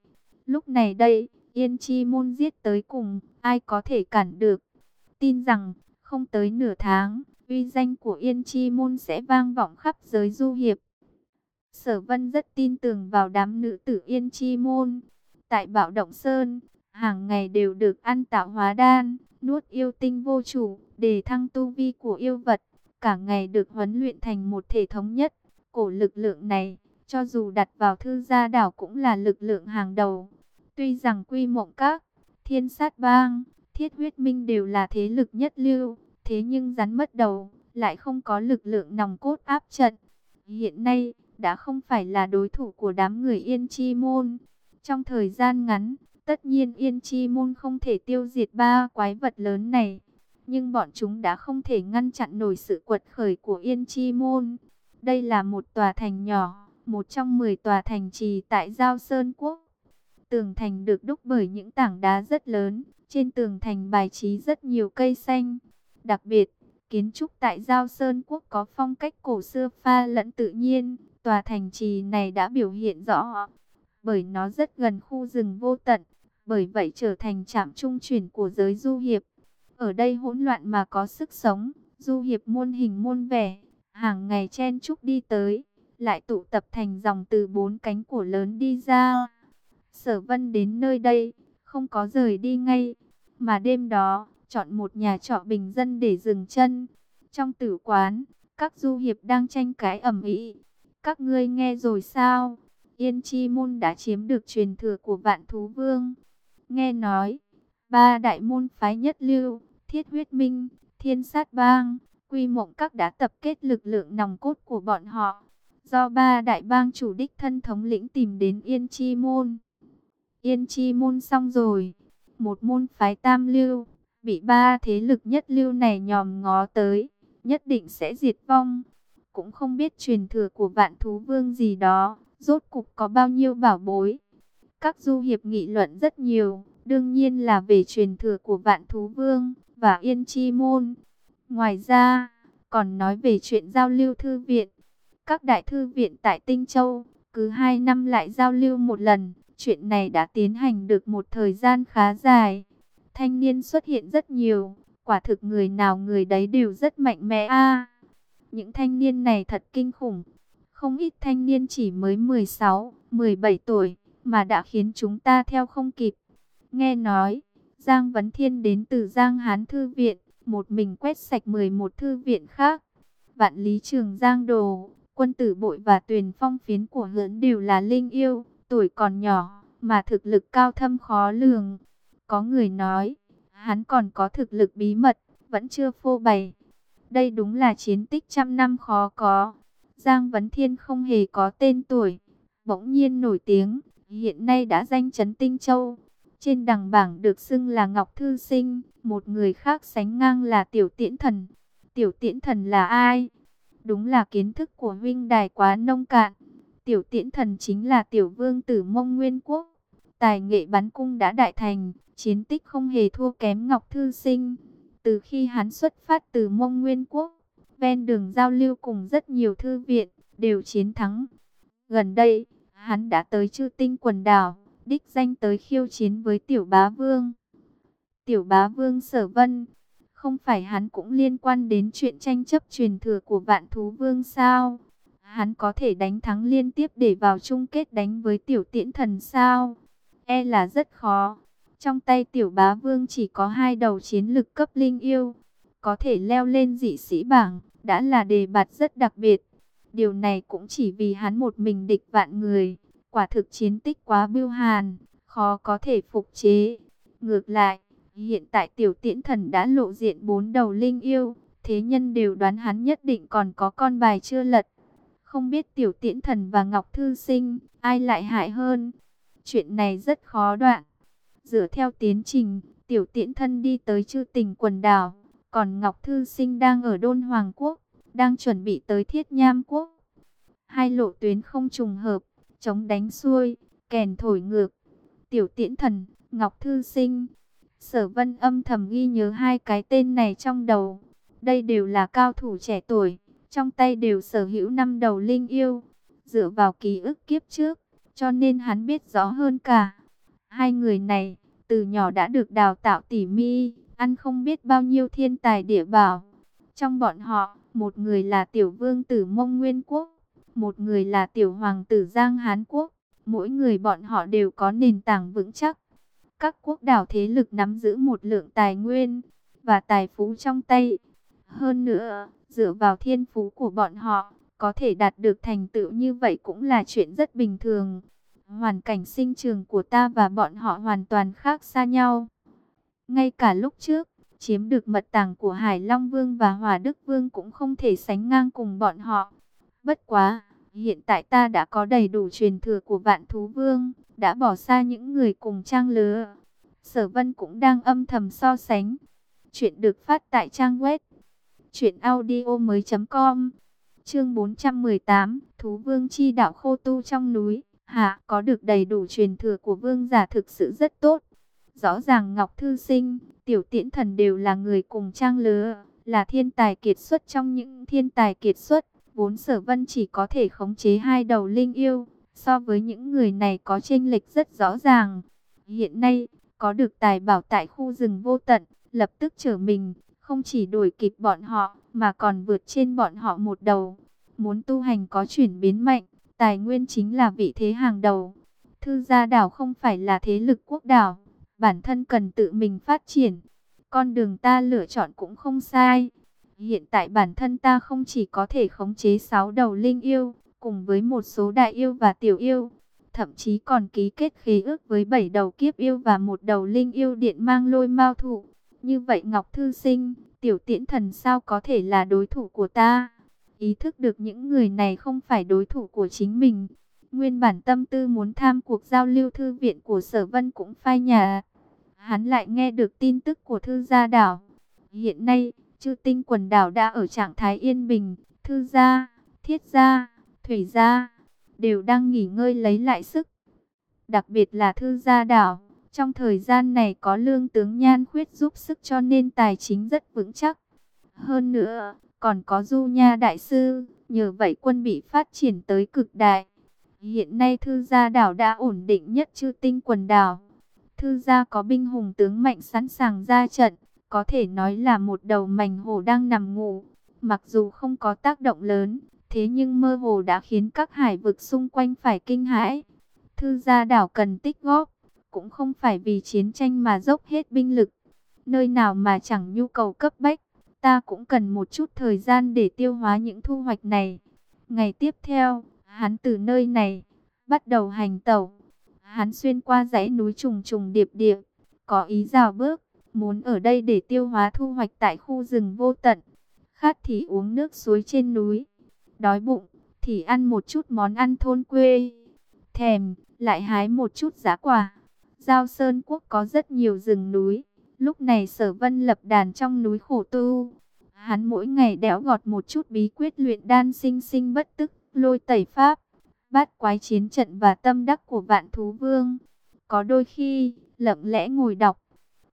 Lúc này đây, Yên Chi Môn giết tới cùng, ai có thể cản được. Tin rằng, không tới nửa tháng, uy danh của Yên Chi Môn sẽ vang vọng khắp giới du hiệp. Sở Vân rất tin tưởng vào đám nữ tử Yên Chi Môn. Tại Bảo Động Sơn, hàng ngày đều được ăn tạo hóa đan, nuốt yêu tinh vô chủ, để thăng tu vi của yêu vật. Cả ngày được huấn luyện thành một thể thống nhất. Cổ lực lượng này, cho dù đặt vào thư gia đảo cũng là lực lượng hàng đầu. Tuy rằng Quy Mộng Các, Thiên Sát Bang, Thiết Huyết Minh đều là thế lực nhất lưu, thế nhưng rắn mất đầu, lại không có lực lượng nòng cốt áp trận. Hiện nay, đã không phải là đối thủ của đám người Yên Chi Môn. Trong thời gian ngắn, tất nhiên Yên Chi Môn không thể tiêu diệt ba quái vật lớn này. Nhưng bọn chúng đã không thể ngăn chặn nổi sự quật khởi của Yên Chi Môn. Đây là một tòa thành nhỏ, một trong 10 tòa thành trì tại Giao Sơn Quốc. Tường thành được đúc bởi những tảng đá rất lớn, trên tường thành bài trí rất nhiều cây xanh. Đặc biệt, kiến trúc tại Giao Sơn Quốc có phong cách cổ xưa pha lẫn tự nhiên, tòa thành trì này đã biểu hiện rõ, bởi nó rất gần khu rừng vô tận, bởi vậy trở thành trạm trung chuyển của giới du hiệp. Ở đây hỗn loạn mà có sức sống, du hiệp muôn hình muôn vẻ, hàng ngày chen chúc đi tới, lại tụ tập thành dòng từ bốn cánh của lớn đi ra. Sở vân đến nơi đây, không có rời đi ngay, mà đêm đó, chọn một nhà trọ bình dân để dừng chân. Trong tử quán, các du hiệp đang tranh cãi ẩm ĩ. Các ngươi nghe rồi sao? Yên Chi Môn đã chiếm được truyền thừa của vạn thú vương. Nghe nói, ba đại môn phái nhất lưu, thiết huyết minh, thiên sát bang, quy mộng các đã tập kết lực lượng nòng cốt của bọn họ. Do ba đại bang chủ đích thân thống lĩnh tìm đến Yên Chi Môn. Yên Chi Môn xong rồi, một môn phái tam lưu, bị ba thế lực nhất lưu này nhòm ngó tới, nhất định sẽ diệt vong. Cũng không biết truyền thừa của vạn thú vương gì đó, rốt cục có bao nhiêu bảo bối. Các du hiệp nghị luận rất nhiều, đương nhiên là về truyền thừa của vạn thú vương và yên chi môn. Ngoài ra, còn nói về chuyện giao lưu thư viện. Các đại thư viện tại Tinh Châu, cứ hai năm lại giao lưu một lần. Chuyện này đã tiến hành được một thời gian khá dài. Thanh niên xuất hiện rất nhiều, quả thực người nào người đấy đều rất mạnh mẽ a. những thanh niên này thật kinh khủng. Không ít thanh niên chỉ mới 16, 17 tuổi, mà đã khiến chúng ta theo không kịp. Nghe nói, Giang Vấn Thiên đến từ Giang Hán Thư Viện, một mình quét sạch 11 thư viện khác. Vạn Lý Trường Giang Đồ, quân tử bội và tuyển phong phiến của hỡn đều là linh yêu, tuổi còn nhỏ, mà thực lực cao thâm khó lường. Có người nói, hắn còn có thực lực bí mật, vẫn chưa phô bày. Đây đúng là chiến tích trăm năm khó có. Giang Vấn Thiên không hề có tên tuổi, bỗng nhiên nổi tiếng, hiện nay đã danh chấn Tinh Châu. Trên đằng bảng được xưng là Ngọc Thư Sinh, một người khác sánh ngang là Tiểu Tiễn Thần. Tiểu Tiễn Thần là ai? Đúng là kiến thức của huynh đài quá nông cạn. Tiểu Tiễn Thần chính là Tiểu Vương Tử Mông Nguyên Quốc. Tài nghệ bắn cung đã đại thành, chiến tích không hề thua kém Ngọc Thư Sinh. Từ khi hắn xuất phát từ Mông Nguyên Quốc, ven đường giao lưu cùng rất nhiều thư viện, đều chiến thắng. Gần đây, hắn đã tới chư tinh quần đảo, đích danh tới khiêu chiến với tiểu bá vương. Tiểu bá vương sở vân, không phải hắn cũng liên quan đến chuyện tranh chấp truyền thừa của vạn thú vương sao? Hắn có thể đánh thắng liên tiếp để vào chung kết đánh với tiểu tiễn thần sao? E là rất khó. Trong tay tiểu bá vương chỉ có hai đầu chiến lực cấp linh yêu. Có thể leo lên dị sĩ bảng, đã là đề bạt rất đặc biệt. Điều này cũng chỉ vì hắn một mình địch vạn người. Quả thực chiến tích quá biêu hàn, khó có thể phục chế. Ngược lại, hiện tại tiểu tiễn thần đã lộ diện bốn đầu linh yêu. Thế nhân đều đoán hắn nhất định còn có con bài chưa lật. Không biết tiểu tiễn thần và Ngọc Thư Sinh, ai lại hại hơn. Chuyện này rất khó đoạn. Dựa theo tiến trình, tiểu tiễn thân đi tới chư tình quần đảo. Còn Ngọc Thư Sinh đang ở Đôn Hoàng Quốc, đang chuẩn bị tới Thiết Nham Quốc. Hai lộ tuyến không trùng hợp, chống đánh xuôi, kèn thổi ngược. Tiểu tiễn thần, Ngọc Thư Sinh. Sở vân âm thầm ghi nhớ hai cái tên này trong đầu. Đây đều là cao thủ trẻ tuổi, trong tay đều sở hữu năm đầu linh yêu. Dựa vào ký ức kiếp trước, cho nên hắn biết rõ hơn cả. Hai người này, từ nhỏ đã được đào tạo tỉ mi, ăn không biết bao nhiêu thiên tài địa bảo. Trong bọn họ, một người là tiểu vương tử mông nguyên quốc, một người là tiểu hoàng tử Giang Hán Quốc. Mỗi người bọn họ đều có nền tảng vững chắc. Các quốc đảo thế lực nắm giữ một lượng tài nguyên và tài phú trong tay. Hơn nữa, dựa vào thiên phú của bọn họ, có thể đạt được thành tựu như vậy cũng là chuyện rất bình thường. hoàn cảnh sinh trường của ta và bọn họ hoàn toàn khác xa nhau. Ngay cả lúc trước, chiếm được mật tàng của Hải Long Vương và Hòa Đức Vương cũng không thể sánh ngang cùng bọn họ. Bất quá, hiện tại ta đã có đầy đủ truyền thừa của Vạn Thú Vương, đã bỏ xa những người cùng trang lứa. Sở Vân cũng đang âm thầm so sánh. Chuyện được phát tại trang web truyệnaudiomoi.com. Chương 418, Thú Vương chi đạo khô tu trong núi. Hạ có được đầy đủ truyền thừa của vương giả thực sự rất tốt. Rõ ràng Ngọc Thư Sinh, Tiểu Tiễn Thần đều là người cùng trang lứa, là thiên tài kiệt xuất trong những thiên tài kiệt xuất. Vốn Sở Vân chỉ có thể khống chế hai đầu linh yêu, so với những người này có chênh lệch rất rõ ràng. Hiện nay, có được tài bảo tại khu rừng vô tận, lập tức trở mình, không chỉ đuổi kịp bọn họ, mà còn vượt trên bọn họ một đầu. Muốn tu hành có chuyển biến mạnh, tài nguyên chính là vị thế hàng đầu. Thư gia đảo không phải là thế lực quốc đảo, bản thân cần tự mình phát triển. Con đường ta lựa chọn cũng không sai. Hiện tại bản thân ta không chỉ có thể khống chế 6 đầu linh yêu, cùng với một số đại yêu và tiểu yêu, thậm chí còn ký kết khế ước với 7 đầu kiếp yêu và một đầu linh yêu điện mang lôi mao thụ. Như vậy Ngọc Thư Sinh, tiểu tiễn thần sao có thể là đối thủ của ta? Ý thức được những người này không phải đối thủ của chính mình. Nguyên bản tâm tư muốn tham cuộc giao lưu thư viện của sở vân cũng phai nhà. Hắn lại nghe được tin tức của thư gia đảo. Hiện nay, chư tinh quần đảo đã ở trạng thái yên bình. Thư gia, thiết gia, thủy gia, đều đang nghỉ ngơi lấy lại sức. Đặc biệt là thư gia đảo. Trong thời gian này có lương tướng Nhan Khuyết giúp sức cho nên tài chính rất vững chắc. Hơn nữa, còn có Du Nha Đại Sư, nhờ vậy quân bị phát triển tới cực đại. Hiện nay thư gia đảo đã ổn định nhất chư tinh quần đảo. Thư gia có binh hùng tướng mạnh sẵn sàng ra trận, có thể nói là một đầu mảnh hổ đang nằm ngủ. Mặc dù không có tác động lớn, thế nhưng mơ hồ đã khiến các hải vực xung quanh phải kinh hãi. Thư gia đảo cần tích góp, cũng không phải vì chiến tranh mà dốc hết binh lực. Nơi nào mà chẳng nhu cầu cấp bách, ta cũng cần một chút thời gian để tiêu hóa những thu hoạch này. Ngày tiếp theo, hắn từ nơi này, bắt đầu hành tẩu. Hắn xuyên qua dãy núi trùng trùng điệp điệp, có ý rào bước, muốn ở đây để tiêu hóa thu hoạch tại khu rừng vô tận. Khát thì uống nước suối trên núi, đói bụng thì ăn một chút món ăn thôn quê. Thèm, lại hái một chút giá quả. Giao Sơn Quốc có rất nhiều rừng núi. Lúc này sở vân lập đàn trong núi khổ tu. Hắn mỗi ngày đẽo gọt một chút bí quyết luyện đan sinh sinh bất tức, lôi tẩy pháp, bát quái chiến trận và tâm đắc của vạn thú vương. Có đôi khi, lặng lẽ ngồi đọc.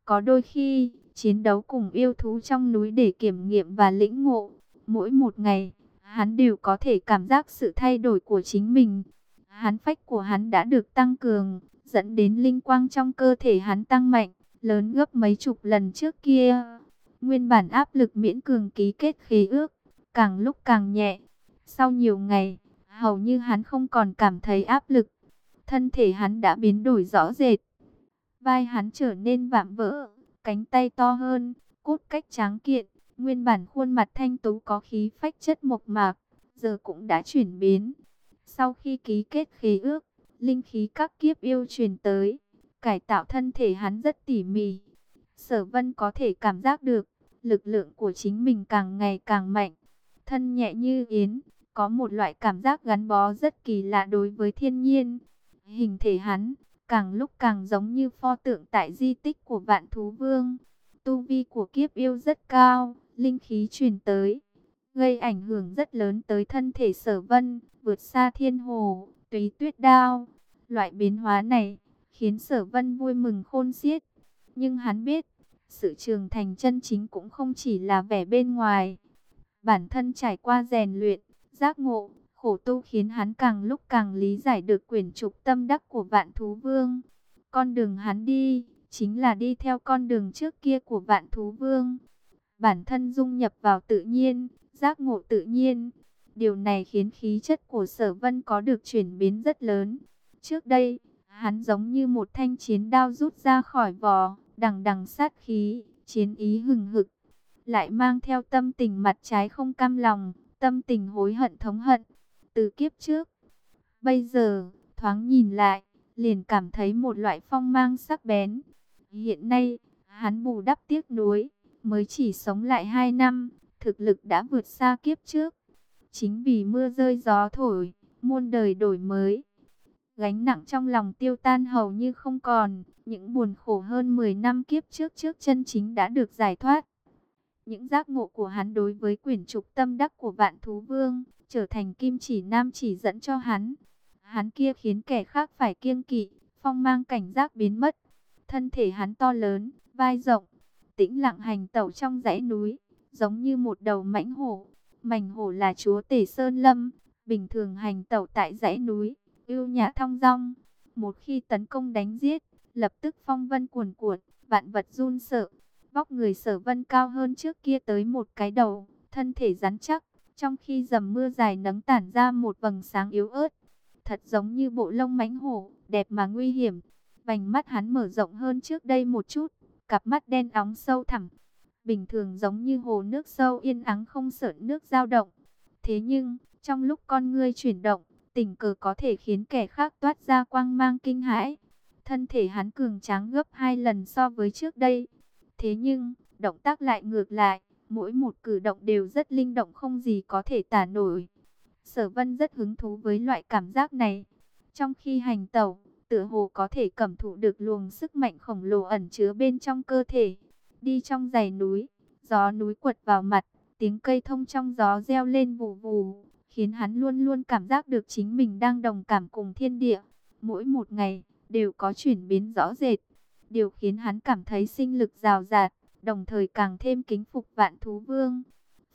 Có đôi khi, chiến đấu cùng yêu thú trong núi để kiểm nghiệm và lĩnh ngộ. Mỗi một ngày, hắn đều có thể cảm giác sự thay đổi của chính mình. Hắn phách của hắn đã được tăng cường, dẫn đến linh quang trong cơ thể hắn tăng mạnh, lớn gấp mấy chục lần trước kia. Nguyên bản áp lực miễn cường ký kết khí ước, càng lúc càng nhẹ. Sau nhiều ngày, hầu như hắn không còn cảm thấy áp lực. Thân thể hắn đã biến đổi rõ rệt. Vai hắn trở nên vạm vỡ, cánh tay to hơn, cốt cách tráng kiện. Nguyên bản khuôn mặt thanh tú có khí phách chất mộc mạc, giờ cũng đã chuyển biến. Sau khi ký kết khí ước, linh khí các kiếp yêu truyền tới, cải tạo thân thể hắn rất tỉ mỉ. Sở vân có thể cảm giác được, lực lượng của chính mình càng ngày càng mạnh, thân nhẹ như yến, có một loại cảm giác gắn bó rất kỳ lạ đối với thiên nhiên. Hình thể hắn, càng lúc càng giống như pho tượng tại di tích của vạn thú vương. Tu vi của kiếp yêu rất cao, linh khí truyền tới, gây ảnh hưởng rất lớn tới thân thể sở vân, vượt xa thiên hồ, túy tuyết đao. Loại biến hóa này khiến sở vân vui mừng khôn xiết. Nhưng hắn biết, sự trường thành chân chính cũng không chỉ là vẻ bên ngoài. Bản thân trải qua rèn luyện, giác ngộ, khổ tu khiến hắn càng lúc càng lý giải được quyển trục tâm đắc của vạn thú vương. Con đường hắn đi, chính là đi theo con đường trước kia của vạn thú vương. Bản thân dung nhập vào tự nhiên, giác ngộ tự nhiên. Điều này khiến khí chất của sở vân có được chuyển biến rất lớn. Trước đây, hắn giống như một thanh chiến đao rút ra khỏi vỏ, đằng đằng sát khí, chiến ý hừng hực. Lại mang theo tâm tình mặt trái không cam lòng, tâm tình hối hận thống hận. Từ kiếp trước, bây giờ, thoáng nhìn lại, liền cảm thấy một loại phong mang sắc bén. Hiện nay, hắn bù đắp tiếc nuối, mới chỉ sống lại 2 năm, thực lực đã vượt xa kiếp trước. Chính vì mưa rơi gió thổi, muôn đời đổi mới. Gánh nặng trong lòng tiêu tan hầu như không còn, những buồn khổ hơn 10 năm kiếp trước trước chân chính đã được giải thoát. Những giác ngộ của hắn đối với quyển trục tâm đắc của vạn thú vương, trở thành kim chỉ nam chỉ dẫn cho hắn. Hắn kia khiến kẻ khác phải kiêng kỵ, phong mang cảnh giác biến mất. Thân thể hắn to lớn, vai rộng, tĩnh lặng hành tẩu trong dãy núi, giống như một đầu mãnh hổ. Mảnh hổ là chúa tể Sơn Lâm, bình thường hành tẩu tại dãy núi, ưu nhã thong dong. Một khi tấn công đánh giết, lập tức phong vân cuồn cuộn, vạn vật run sợ. Vóc người sở vân cao hơn trước kia tới một cái đầu, thân thể rắn chắc, trong khi dầm mưa dài nắng tản ra một vầng sáng yếu ớt. Thật giống như bộ lông mãnh hổ, đẹp mà nguy hiểm. Vành mắt hắn mở rộng hơn trước đây một chút, cặp mắt đen óng sâu thẳm. Bình thường giống như hồ nước sâu yên ắng không sợ nước dao động. Thế nhưng, trong lúc con ngươi chuyển động, tình cờ có thể khiến kẻ khác toát ra quang mang kinh hãi. Thân thể hắn cường tráng gấp hai lần so với trước đây. Thế nhưng, động tác lại ngược lại, mỗi một cử động đều rất linh động không gì có thể tả nổi. Sở vân rất hứng thú với loại cảm giác này. Trong khi hành tẩu, tựa hồ có thể cảm thụ được luồng sức mạnh khổng lồ ẩn chứa bên trong cơ thể. Đi trong dãy núi, gió núi quật vào mặt, tiếng cây thông trong gió reo lên vù vù, khiến hắn luôn luôn cảm giác được chính mình đang đồng cảm cùng thiên địa. Mỗi một ngày, đều có chuyển biến rõ rệt. Điều khiến hắn cảm thấy sinh lực rào rạt, đồng thời càng thêm kính phục vạn thú vương.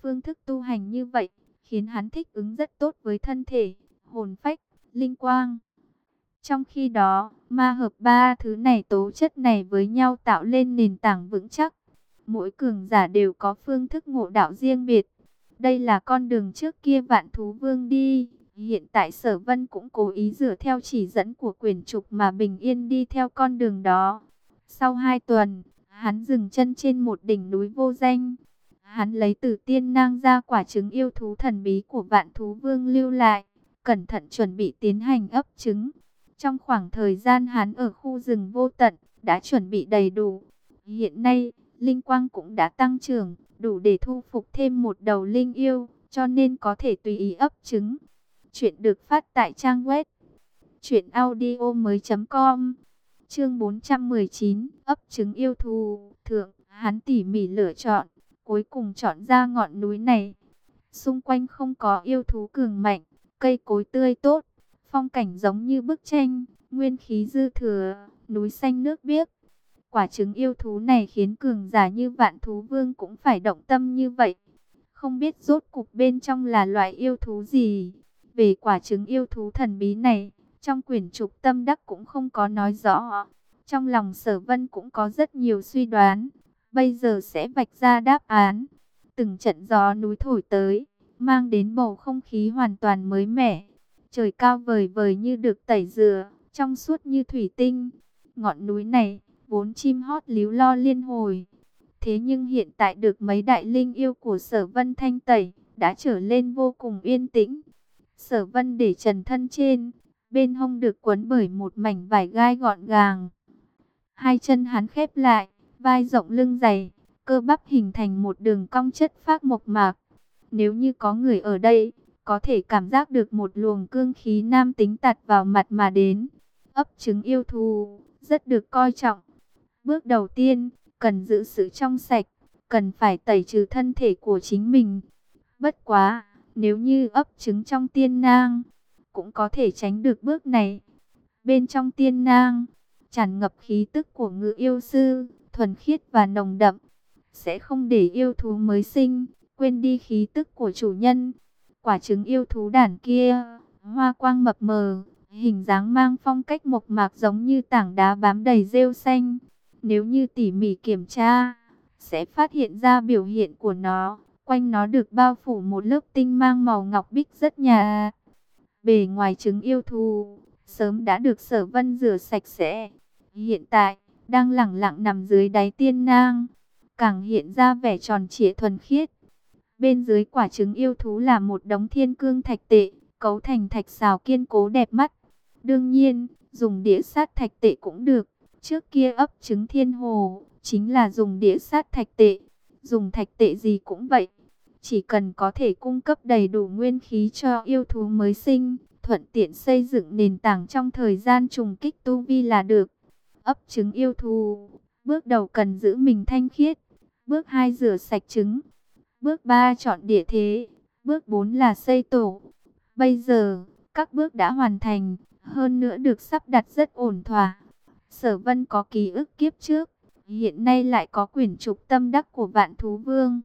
Phương thức tu hành như vậy, khiến hắn thích ứng rất tốt với thân thể, hồn phách, linh quang. Trong khi đó, ma hợp ba thứ này tố chất này với nhau tạo lên nền tảng vững chắc. Mỗi cường giả đều có phương thức ngộ đạo riêng biệt. Đây là con đường trước kia vạn thú vương đi. Hiện tại sở vân cũng cố ý dựa theo chỉ dẫn của quyền trục mà bình yên đi theo con đường đó. Sau hai tuần, hắn dừng chân trên một đỉnh núi vô danh. Hắn lấy từ tiên nang ra quả trứng yêu thú thần bí của vạn thú vương lưu lại. Cẩn thận chuẩn bị tiến hành ấp trứng. Trong khoảng thời gian hắn ở khu rừng vô tận, đã chuẩn bị đầy đủ. Hiện nay, linh quang cũng đã tăng trưởng, đủ để thu phục thêm một đầu linh yêu, cho nên có thể tùy ý ấp trứng. Chuyện được phát tại trang web truyệnaudiomoi.com. Chương 419, ấp trứng yêu thù, thượng, hắn tỉ mỉ lựa chọn, cuối cùng chọn ra ngọn núi này. Xung quanh không có yêu thú cường mạnh, cây cối tươi tốt, phong cảnh giống như bức tranh, nguyên khí dư thừa, núi xanh nước biếc. Quả trứng yêu thú này khiến cường giả như vạn thú vương cũng phải động tâm như vậy. Không biết rốt cục bên trong là loại yêu thú gì. Về quả trứng yêu thú thần bí này, trong quyển trục tâm đắc cũng không có nói rõ. Trong lòng sở vân cũng có rất nhiều suy đoán. Bây giờ sẽ vạch ra đáp án. Từng trận gió núi thổi tới, mang đến bầu không khí hoàn toàn mới mẻ. Trời cao vời vời như được tẩy rửa, trong suốt như thủy tinh. Ngọn núi này, vốn chim hót líu lo liên hồi. Thế nhưng hiện tại được mấy đại linh yêu của sở vân thanh tẩy, đã trở lên vô cùng yên tĩnh. Sở vân để trần thân trên, bên hông được quấn bởi một mảnh vải gai gọn gàng. Hai chân hắn khép lại, vai rộng lưng dày, cơ bắp hình thành một đường cong chất phác mộc mạc. Nếu như có người ở đây, có thể cảm giác được một luồng cương khí nam tính tạt vào mặt mà đến. Ấp trứng yêu thù, rất được coi trọng. Bước đầu tiên, cần giữ sự trong sạch, cần phải tẩy trừ thân thể của chính mình. Bất quá, nếu như ấp trứng trong tiên nang, cũng có thể tránh được bước này. Bên trong tiên nang, tràn ngập khí tức của ngự yêu sư, thuần khiết và nồng đậm, sẽ không để yêu thú mới sinh, quên đi khí tức của chủ nhân. Quả trứng yêu thú đản kia, hoa quang mập mờ, hình dáng mang phong cách mộc mạc giống như tảng đá bám đầy rêu xanh. Nếu như tỉ mỉ kiểm tra, sẽ phát hiện ra biểu hiện của nó. Quanh nó được bao phủ một lớp tinh mang màu ngọc bích rất nhà. Bề ngoài trứng yêu thù, sớm đã được sở vân rửa sạch sẽ. Hiện tại, đang lẳng lặng nằm dưới đáy tiên nang, càng hiện ra vẻ tròn trịa thuần khiết. Bên dưới quả trứng yêu thú là một đống thiên cương thạch tệ, cấu thành thạch xào kiên cố đẹp mắt. Đương nhiên, dùng đĩa sát thạch tệ cũng được. Trước kia ấp trứng thiên hồ, chính là dùng đĩa sát thạch tệ. Dùng thạch tệ gì cũng vậy. Chỉ cần có thể cung cấp đầy đủ nguyên khí cho yêu thú mới sinh, thuận tiện xây dựng nền tảng trong thời gian trùng kích tu vi là được. Ấp trứng yêu thú, bước đầu cần giữ mình thanh khiết. Bước 2 rửa sạch trứng. Bước 3 chọn địa thế. Bước 4 là xây tổ. Bây giờ, các bước đã hoàn thành, hơn nữa được sắp đặt rất ổn thỏa. Sở Vân có ký ức kiếp trước, hiện nay lại có quyển trục tâm đắc của Vạn Thú Vương,